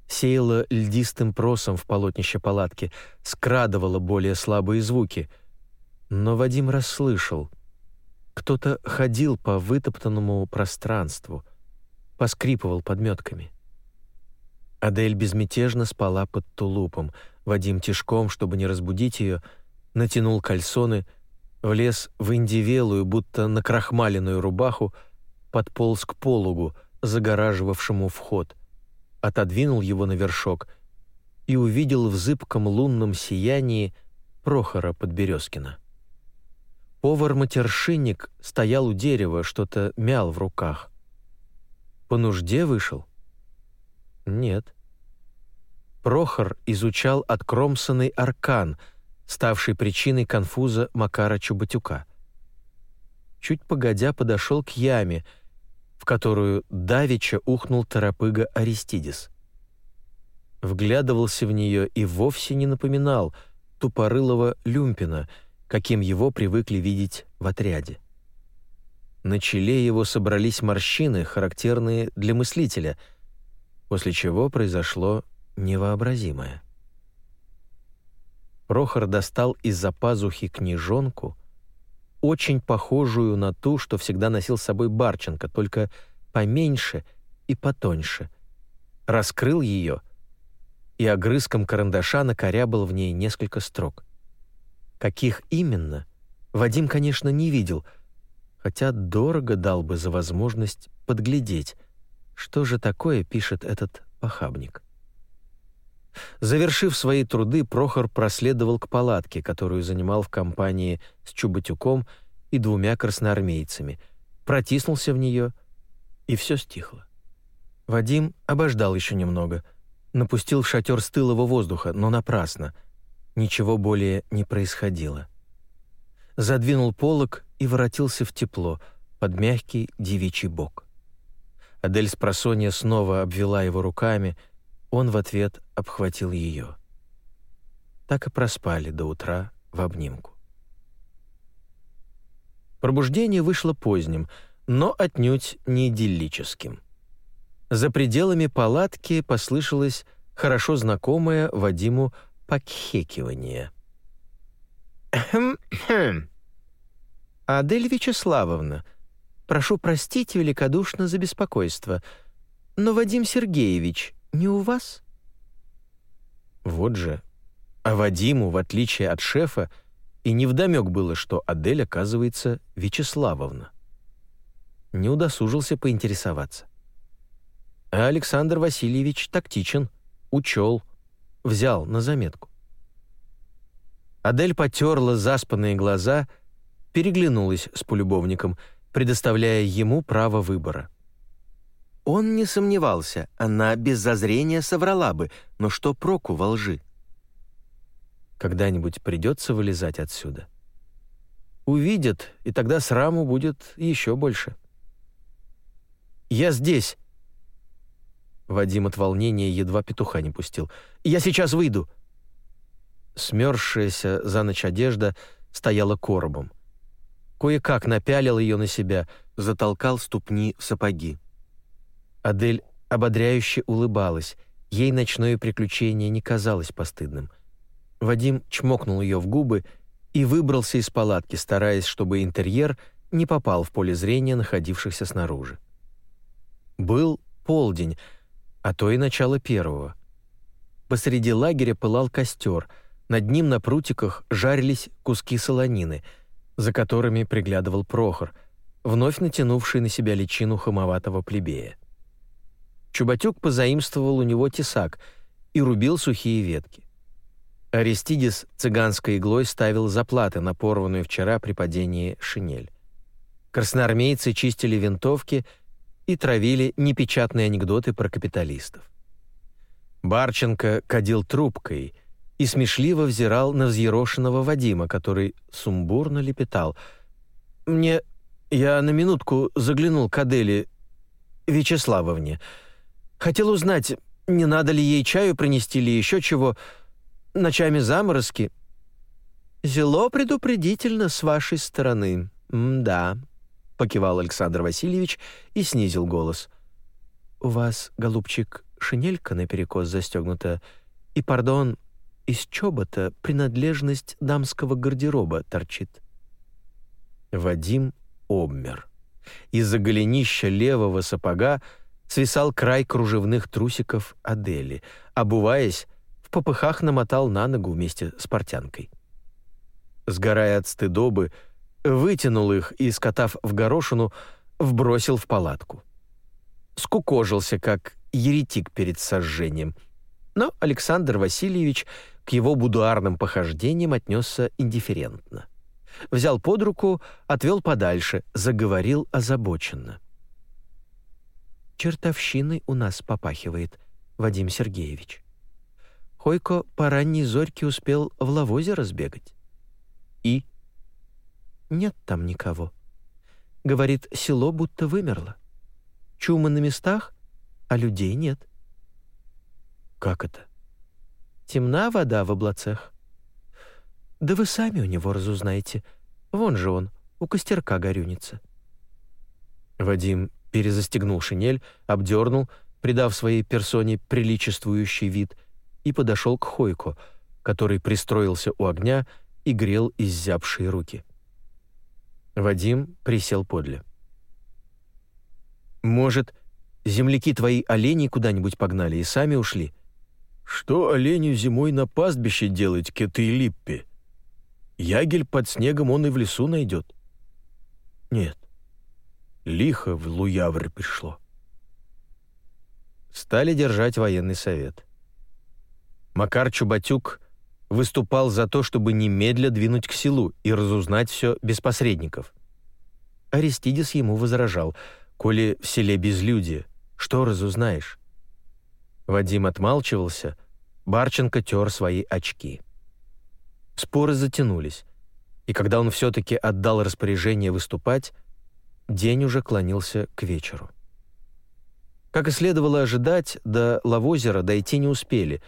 сеяла льдистым просом в полотнище палатки, скрадывала более слабые звуки. Но Вадим расслышал. Кто-то ходил по вытоптанному пространству, поскрипывал подметками. Адель безмятежно спала под тулупом. Вадим тишком, чтобы не разбудить ее, натянул кальсоны, влез в индивелую, будто накрахмаленную рубаху, подполз к пологу, загораживавшему вход, отодвинул его на вершок и увидел в зыбком лунном сиянии Прохора Подберезкина. Повар-матершинник стоял у дерева, что-то мял в руках. По нужде вышел? Нет. Прохор изучал откромсанный аркан, ставший причиной конфуза Макара Чубатюка. Чуть погодя подошел к яме — в которую давеча ухнул торопыга Аристидис. Вглядывался в нее и вовсе не напоминал тупорылого люмпина, каким его привыкли видеть в отряде. На челе его собрались морщины, характерные для мыслителя, после чего произошло невообразимое. Прохор достал из-за пазухи книжонку очень похожую на ту, что всегда носил с собой Барченко, только поменьше и потоньше. Раскрыл ее и огрызком карандаша накорябал в ней несколько строк. Каких именно, Вадим, конечно, не видел, хотя дорого дал бы за возможность подглядеть, что же такое пишет этот похабник. Завершив свои труды, Прохор проследовал к палатке, которую занимал в компании с Чубатюком и двумя красноармейцами, протиснулся в нее, и все стихло. Вадим обождал еще немного, напустил в шатер стылого воздуха, но напрасно. Ничего более не происходило. Задвинул полог и воротился в тепло, под мягкий девичий бок. Адель с просонья снова обвела его руками — он в ответ обхватил ее. Так и проспали до утра в обнимку. Пробуждение вышло поздним, но отнюдь не идиллическим. За пределами палатки послышалось хорошо знакомое Вадиму покхекивание. «Хм-хм. Адель Вячеславовна, прошу простить великодушно за беспокойство, но Вадим Сергеевич не у вас?» Вот же. А Вадиму, в отличие от шефа, и невдомек было, что Адель, оказывается, Вячеславовна. Не удосужился поинтересоваться. А Александр Васильевич тактичен, учел, взял на заметку. Адель потерла заспанные глаза, переглянулась с полюбовником, предоставляя ему право выбора. Он не сомневался, она без зазрения соврала бы, но что проку во лжи? Когда-нибудь придется вылезать отсюда. Увидят, и тогда сраму будет еще больше. «Я здесь!» Вадим от волнения едва петуха не пустил. «Я сейчас выйду!» Смерзшаяся за ночь одежда стояла коробом. Кое-как напялил ее на себя, затолкал ступни в сапоги. Адель ободряюще улыбалась. Ей ночное приключение не казалось постыдным. Вадим чмокнул ее в губы и выбрался из палатки, стараясь, чтобы интерьер не попал в поле зрения находившихся снаружи. Был полдень, а то и начало первого. посреди лагеря пылал костер, над ним на прутиках жарились куски солонины, за которыми приглядывал Прохор, вновь натянувший на себя личину хамоватого плебея. Чубатюк позаимствовал у него тесак и рубил сухие ветки. Аристидис цыганской иглой ставил заплаты на порванную вчера при падении шинель. Красноармейцы чистили винтовки и травили непечатные анекдоты про капиталистов. Барченко кадил трубкой и смешливо взирал на взъерошенного Вадима, который сумбурно лепетал. «Мне... Я на минутку заглянул к Аделе Вячеславовне. Хотел узнать, не надо ли ей чаю принести или еще чего. Ночами заморозки». «Зело предупредительно с вашей стороны. М-да», — покивал Александр Васильевич и снизил голос. «У вас, голубчик, шинелька наперекос застегнута, и, пардон, из чобота принадлежность дамского гардероба торчит». Вадим обмер. Из-за голенища левого сапога свисал край кружевных трусиков Адели. Обуваясь, в попыхах намотал на ногу вместе с портянкой. Сгорая от стыдобы, вытянул их и, скотав в горошину, вбросил в палатку. Скукожился, как еретик перед сожжением. Но Александр Васильевич к его будуарным похождениям отнесся индифферентно. Взял под руку, отвел подальше, заговорил озабоченно. «Чертовщиной у нас попахивает, Вадим Сергеевич. Хойко по ранней зорьке успел в лавозе разбегать. И? Нет там никого. Говорит, село будто вымерло. Чумы на местах, а людей нет. Как это? Темна вода в облацах. Да вы сами у него разузнаете. Вон же он, у костерка горюнится. Вадим перезастегнул шинель, обдернул, придав своей персоне приличествующий вид, и подошел к Хойко, который пристроился у огня и грел изябшие руки. Вадим присел подле. «Может, Земляки твои оленей куда-нибудь погнали и сами ушли. Что оленю зимой на пастбище делать к этой липпе? Ягель под снегом он и в лесу найдет. Нет, лихо в Луяврь пришло. Стали держать военный совет. Макар Чубатюк выступал за то, чтобы немедля двинуть к селу и разузнать все без посредников. Аристидис ему возражал, коли в селе безлюдие, что разузнаешь?» Вадим отмалчивался, Барченко тер свои очки. Споры затянулись, и когда он все-таки отдал распоряжение выступать, день уже клонился к вечеру. Как и следовало ожидать, до Лавозера дойти не успели,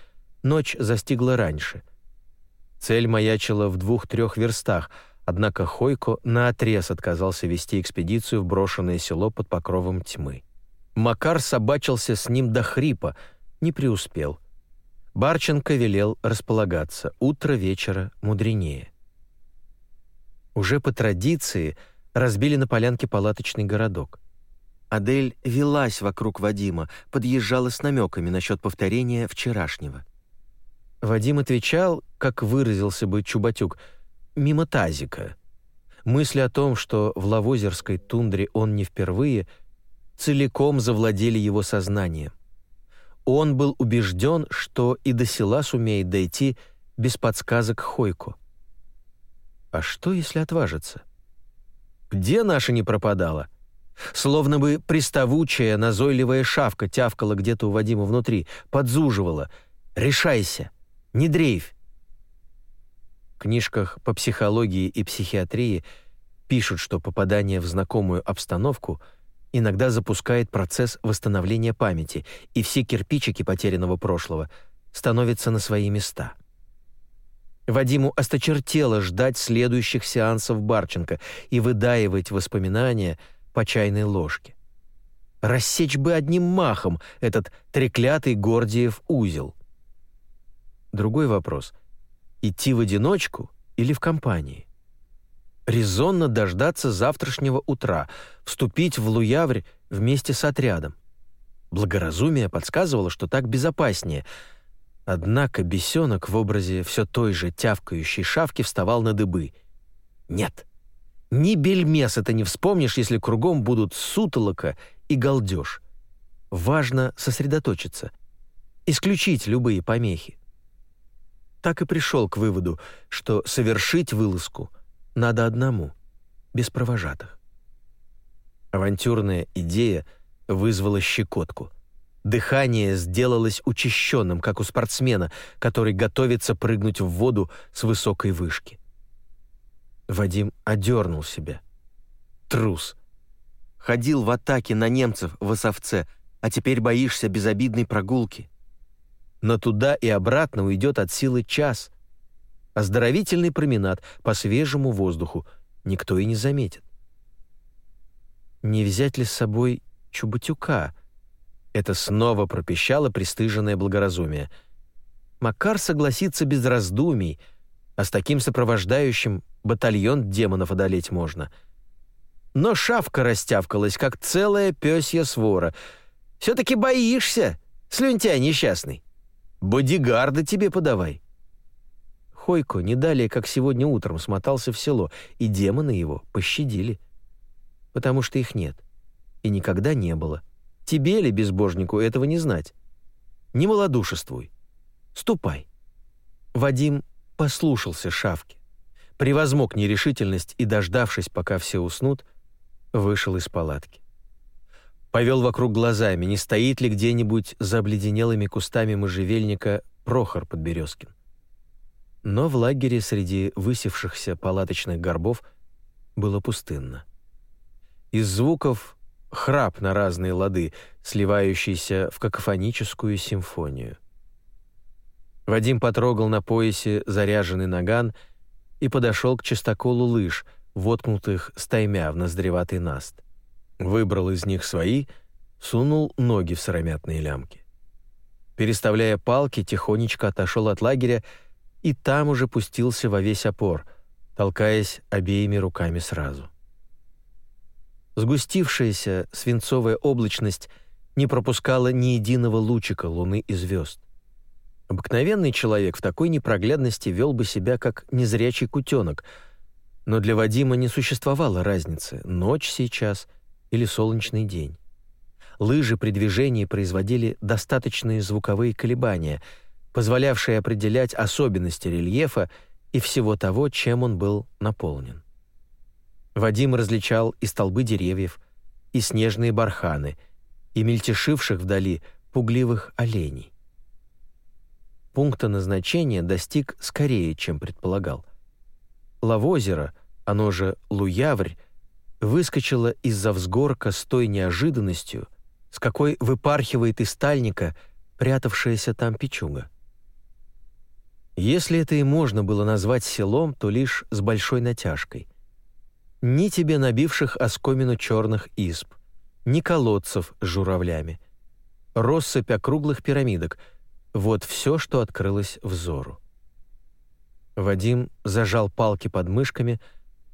ночь застигла раньше. Цель маячила в двух-трех верстах, однако Хойко наотрез отказался вести экспедицию в брошенное село под покровом тьмы. Макар собачился с ним до хрипа, не преуспел. Барченко велел располагаться, утро вечера мудренее. Уже по традиции разбили на полянке палаточный городок. Адель велась вокруг Вадима, подъезжала с намеками насчет повторения вчерашнего. Вадим отвечал, как выразился бы Чубатюк, мимо тазика. Мысли о том, что в Лавозерской тундре он не впервые — целиком завладели его сознанием. Он был убежден, что и до села сумеет дойти без подсказок Хойку. А что, если отважиться? Где наша не пропадала? Словно бы приставучая, назойливая шавка тявкала где-то у Вадима внутри, подзуживала. «Решайся! Не дрейфь!» В книжках по психологии и психиатрии пишут, что попадание в знакомую обстановку — иногда запускает процесс восстановления памяти, и все кирпичики потерянного прошлого становятся на свои места. Вадиму осточертело ждать следующих сеансов Барченко и выдаивать воспоминания по чайной ложке. Рассечь бы одним махом этот треклятый Гордиев узел. Другой вопрос — идти в одиночку или в компании? резонно дождаться завтрашнего утра, вступить в Луяврь вместе с отрядом. Благоразумие подсказывало, что так безопаснее. Однако бесенок в образе все той же тявкающей шавки вставал на дыбы. Нет, ни бельмес это не вспомнишь, если кругом будут сутолока и галдеж. Важно сосредоточиться, исключить любые помехи. Так и пришел к выводу, что совершить вылазку надо одному, без провожатых. Авантюрная идея вызвала щекотку — Дыхание сделалось учащенным, как у спортсмена, который готовится прыгнуть в воду с высокой вышки. Вадим одернул себя. Трус. Ходил в атаке на немцев в Осовце, а теперь боишься безобидной прогулки. Но туда и обратно уйдет от силы час. Оздоровительный променад по свежему воздуху никто и не заметит. Не взять ли с собой Чубатюка — это снова пропищало пристыженное благоразумие. Макар согласится без раздумий, а с таким сопровождающим батальон демонов одолеть можно. Но шавка растявкалась, как целая пёсья свора. «Все-таки боишься, слюнтяй несчастный. Бодигарда тебе подавай». Хойко не далее, как сегодня утром, смотался в село, и демоны его пощадили. Потому что их нет. И никогда не было. — Тебе ли, безбожнику, этого не знать? Не малодушествуй. Ступай». Вадим послушался шавки, превозмог нерешительность и, дождавшись, пока все уснут, вышел из палатки. Повел вокруг глазами, не стоит ли где-нибудь за обледенелыми кустами можжевельника Прохор Подберезкин. Но в лагере среди высевшихся палаточных горбов было пустынно. Из звуков храп на разные лады, сливающийся в какофоническую симфонию. Вадим потрогал на поясе заряженный наган и подошел к чистоколу лыж, воткнутых стаймя в ноздреватый наст. Выбрал из них свои, сунул ноги в сыромятные лямки. Переставляя палки, тихонечко отошел от лагеря и там уже пустился во весь опор, толкаясь обеими руками сразу. Сгустившаяся свинцовая облачность не пропускала ни единого лучика луны и звезд. Обыкновенный человек в такой непроглядности вел бы себя как незрячий кутенок, но для Вадима не существовало разницы, ночь сейчас или солнечный день. Лыжи при движении производили достаточные звуковые колебания, позволявшие определять особенности рельефа и всего того, чем он был наполнен. Вадим различал и столбы деревьев, и снежные барханы, и мельтешивших вдали пугливых оленей. Пункта назначения достиг скорее, чем предполагал. Лавозеро, оно же Луяврь, выскочило из-за взгорка с той неожиданностью, с какой выпархивает из стальника прятавшаяся там печуга. Если это и можно было назвать селом, то лишь с большой натяжкой ни тебе набивших оскомину черных изб, ни колодцев с журавлями. Россыпь округлых пирамидок — вот все, что открылось взору. Вадим зажал палки под мышками,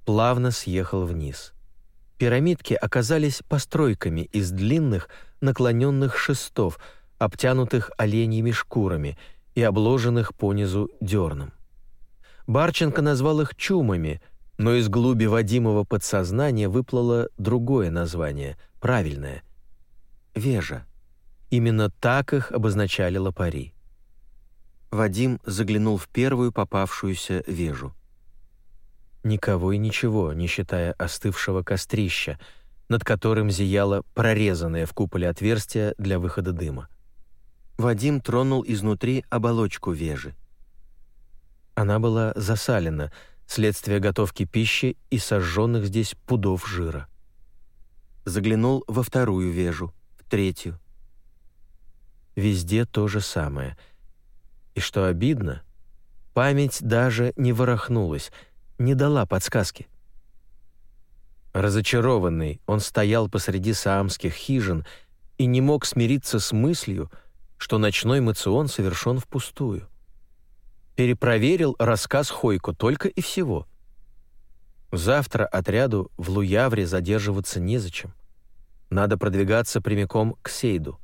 плавно съехал вниз. Пирамидки оказались постройками из длинных наклоненных шестов, обтянутых оленьими шкурами и обложенных понизу дерном. Барченко назвал их чумами — но из глуби Вадимова подсознания выплыло другое название, правильное — «Вежа». Именно так их обозначали лопари. Вадим заглянул в первую попавшуюся вежу. Никого и ничего, не считая остывшего кострища, над которым зияло прорезанное в куполе отверстие для выхода дыма. Вадим тронул изнутри оболочку вежи. Она была засалена — следствие готовки пищи и сожженных здесь пудов жира. Заглянул во вторую вежу, в третью. Везде то же самое. И что обидно, память даже не ворохнулась, не дала подсказки. Разочарованный, он стоял посреди саамских хижин и не мог смириться с мыслью, что ночной мацион совершен впустую перепроверил рассказ Хойко только и всего. Завтра отряду в Луявре задерживаться незачем. Надо продвигаться прямиком к Сейду.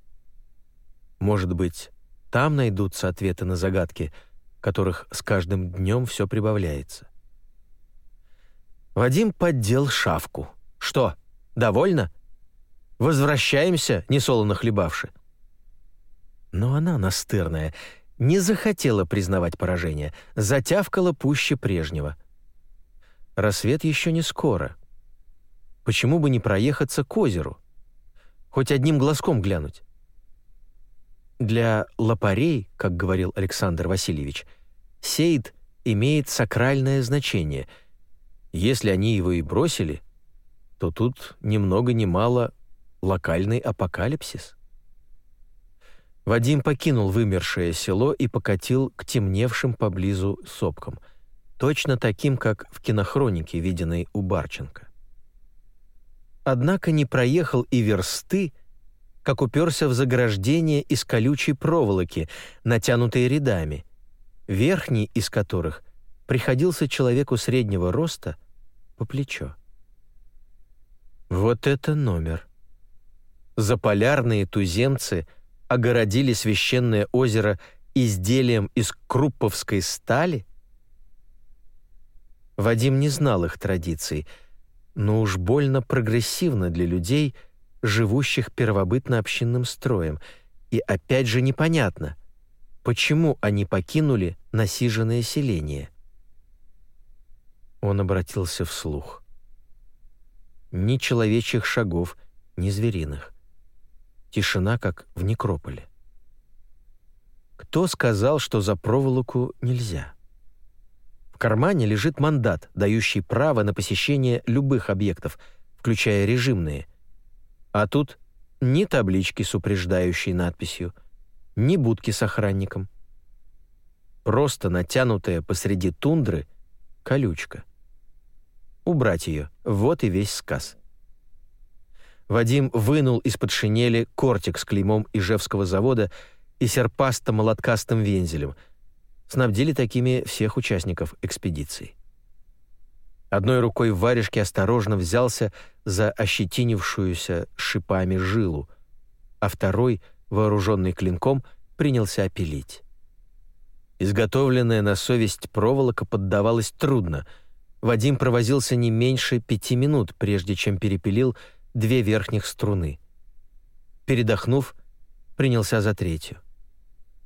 Может быть, там найдутся ответы на загадки, которых с каждым днем все прибавляется. Вадим поддел шавку. «Что, довольно? Возвращаемся, несолоно хлебавши». Но она, настырная, не захотела признавать поражение, затявкала пуще прежнего. Рассвет еще не скоро. Почему бы не проехаться к озеру? Хоть одним глазком глянуть. Для лопарей, как говорил Александр Васильевич, сейд имеет сакральное значение. Если они его и бросили, то тут ни много ни мало локальный апокалипсис. Вадим покинул вымершее село и покатил к темневшим поблизу сопкам, точно таким, как в кинохронике, виденной у Барченко. Однако не проехал и версты, как уперся в заграждение из колючей проволоки, натянутые рядами, верхний из которых приходился человеку среднего роста по плечо. Вот это номер. Заполярные туземцы огородили священное озеро изделием из крупповской стали? Вадим не знал их традиций, но уж больно прогрессивно для людей — живущих первобытно-общинным строем, и опять же непонятно, почему они покинули насиженное селение. Он обратился вслух. Ни человечьих шагов, ни звериных. Тишина, как в некрополе. Кто сказал, что за проволоку нельзя? В кармане лежит мандат, дающий право на посещение любых объектов, включая режимные – а тут ни таблички с упреждающей надписью, ни будки с охранником. Просто натянутая посреди тундры колючка. Убрать ее — вот и весь сказ. Вадим вынул из-под шинели кортик с клеймом Ижевского завода и серпасто-молоткастым вензелем. Снабдили такими всех участников экспедиции. Одной рукой в варежке осторожно взялся за ощетинившуюся шипами жилу, а второй, вооруженный клинком, принялся опилить. Изготовленная на совесть проволока поддавалась трудно. Вадим провозился не меньше пяти минут, прежде чем перепилил две верхних струны. Передохнув, принялся за третью.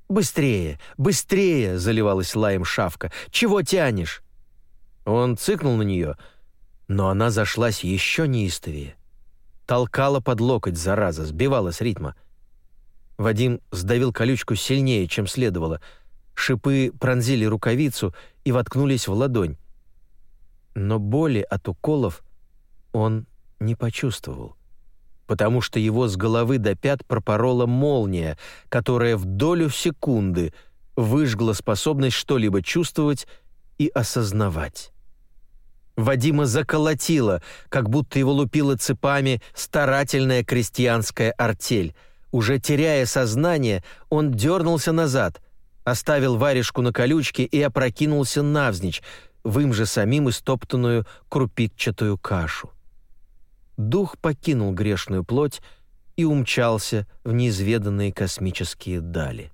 «Быстрее! Быстрее!» — заливалась лаем шавка. «Чего тянешь?» Он цыкнул на нее, но она зашлась еще неистовее. Толкала под локоть, зараза, сбивала с ритма. Вадим сдавил колючку сильнее, чем следовало. Шипы пронзили рукавицу и воткнулись в ладонь. Но боли от уколов он не почувствовал, потому что его с головы до пят пропорола молния, которая в долю секунды выжгла способность что-либо чувствовать и осознавать. Вадима заколотило, как будто его лупила цепами старательная крестьянская артель. Уже теряя сознание, он дернулся назад, оставил варежку на колючке и опрокинулся навзничь, в им же самим истоптанную крупитчатую кашу. Дух покинул грешную плоть и умчался в неизведанные космические дали.